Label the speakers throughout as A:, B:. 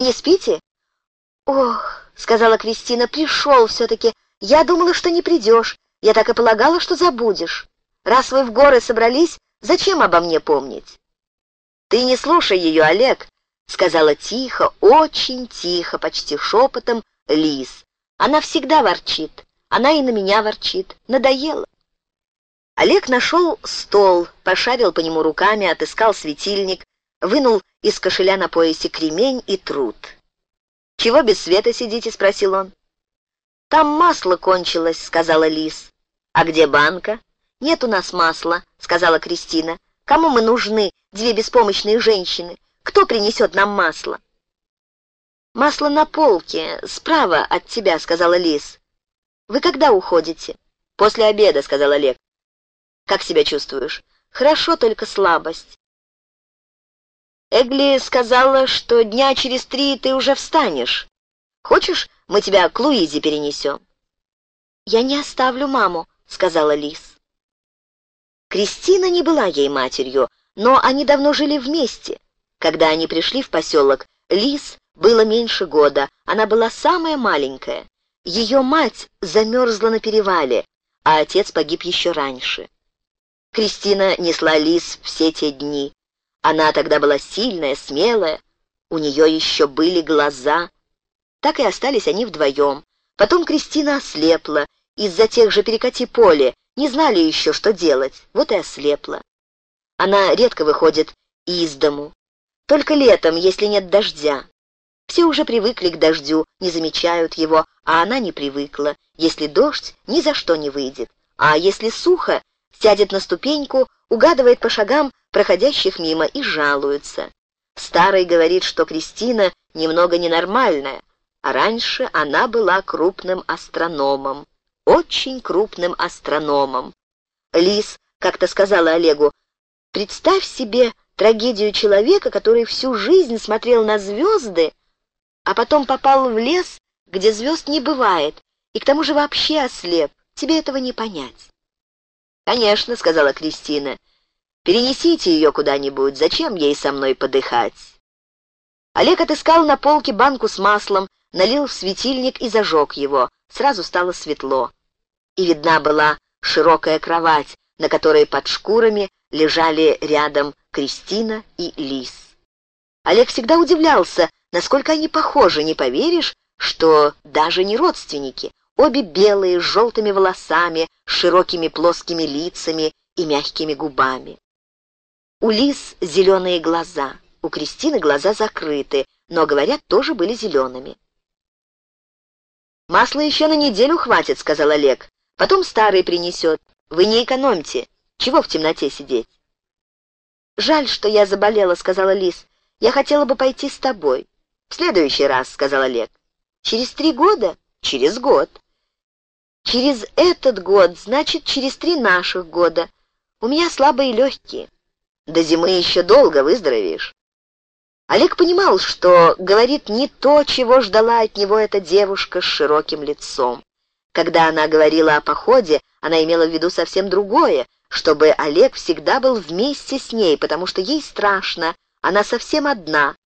A: Не спите?» «Ох», — сказала Кристина, — «пришел все-таки. Я думала, что не придешь. Я так и полагала, что забудешь. Раз вы в горы собрались, зачем обо мне помнить?» «Ты не слушай ее, Олег», — сказала тихо, очень тихо, почти шепотом, Лис. «Она всегда ворчит. Она и на меня ворчит. Надоело». Олег нашел стол, пошарил по нему руками, отыскал светильник, вынул из кошеля на поясе кремень и труд. «Чего без света сидите?» — спросил он. «Там масло кончилось», — сказала Лис. «А где банка?» «Нет у нас масла», — сказала Кристина. «Кому мы нужны, две беспомощные женщины? Кто принесет нам масло?» «Масло на полке, справа от тебя», — сказала Лис. «Вы когда уходите?» «После обеда», — сказал Олег. «Как себя чувствуешь?» «Хорошо, только слабость». Эгли сказала, что дня через три ты уже встанешь. Хочешь, мы тебя к Луизе перенесем?» «Я не оставлю маму», — сказала Лис. Кристина не была ей матерью, но они давно жили вместе. Когда они пришли в поселок, Лис было меньше года, она была самая маленькая. Ее мать замерзла на перевале, а отец погиб еще раньше. Кристина несла Лис все те дни. Она тогда была сильная, смелая, у нее еще были глаза. Так и остались они вдвоем. Потом Кристина ослепла, из-за тех же перекати поле, не знали еще, что делать, вот и ослепла. Она редко выходит из дому, только летом, если нет дождя. Все уже привыкли к дождю, не замечают его, а она не привыкла. Если дождь, ни за что не выйдет. А если сухо, сядет на ступеньку, угадывает по шагам проходящих мимо и жалуется. Старый говорит, что Кристина немного ненормальная, а раньше она была крупным астрономом, очень крупным астрономом. Лис как-то сказала Олегу, «Представь себе трагедию человека, который всю жизнь смотрел на звезды, а потом попал в лес, где звезд не бывает, и к тому же вообще ослеп. Тебе этого не понять». «Конечно», — сказала Кристина, — «перенесите ее куда-нибудь, зачем ей со мной подыхать?» Олег отыскал на полке банку с маслом, налил в светильник и зажег его. Сразу стало светло. И видна была широкая кровать, на которой под шкурами лежали рядом Кристина и Лис. Олег всегда удивлялся, насколько они похожи, не поверишь, что даже не родственники. Обе белые, с желтыми волосами, широкими плоскими лицами и мягкими губами. У Лис зеленые глаза, у Кристины глаза закрыты, но, говорят, тоже были зелеными. «Масла еще на неделю хватит», — сказал Олег. «Потом старый принесет. Вы не экономьте. Чего в темноте сидеть?» «Жаль, что я заболела», — сказала Лис. «Я хотела бы пойти с тобой». «В следующий раз», — сказал Олег. «Через три года?» «Через год». Через этот год, значит, через три наших года. У меня слабые легкие. До зимы еще долго выздоровеешь. Олег понимал, что говорит не то, чего ждала от него эта девушка с широким лицом. Когда она говорила о походе, она имела в виду совсем другое, чтобы Олег всегда был вместе с ней, потому что ей страшно, она совсем одна.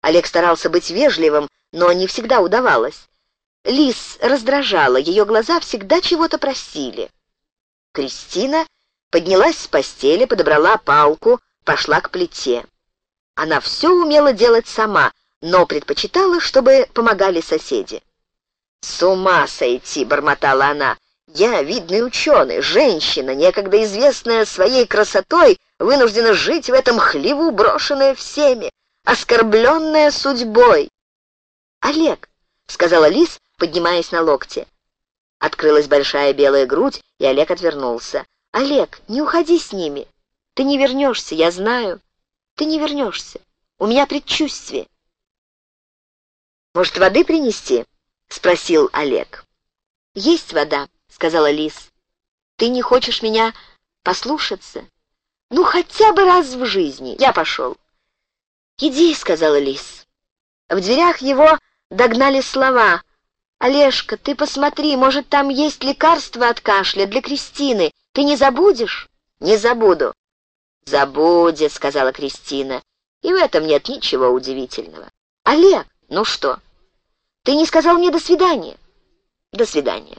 A: Олег старался быть вежливым, но не всегда удавалось. Лис раздражала, ее глаза всегда чего-то просили. Кристина поднялась с постели, подобрала палку, пошла к плите. Она все умела делать сама, но предпочитала, чтобы помогали соседи. «С ума сойти!» — бормотала она. «Я, видный ученый, женщина, некогда известная своей красотой, вынуждена жить в этом хлеву, брошенная всеми, оскорбленная судьбой». «Олег», — сказала Лис, поднимаясь на локте. Открылась большая белая грудь, и Олег отвернулся. «Олег, не уходи с ними. Ты не вернешься, я знаю. Ты не вернешься. У меня предчувствие». «Может, воды принести?» — спросил Олег. «Есть вода», — сказала Лис. «Ты не хочешь меня послушаться? Ну, хотя бы раз в жизни. Я пошел». «Иди», — сказала Лис. В дверях его догнали слова «Олежка, ты посмотри, может, там есть лекарство от кашля для Кристины. Ты не забудешь?» «Не забуду». «Забудет», — сказала Кристина. «И в этом нет ничего удивительного». «Олег, Ну что? Ты не сказал мне «до свидания». До свидания.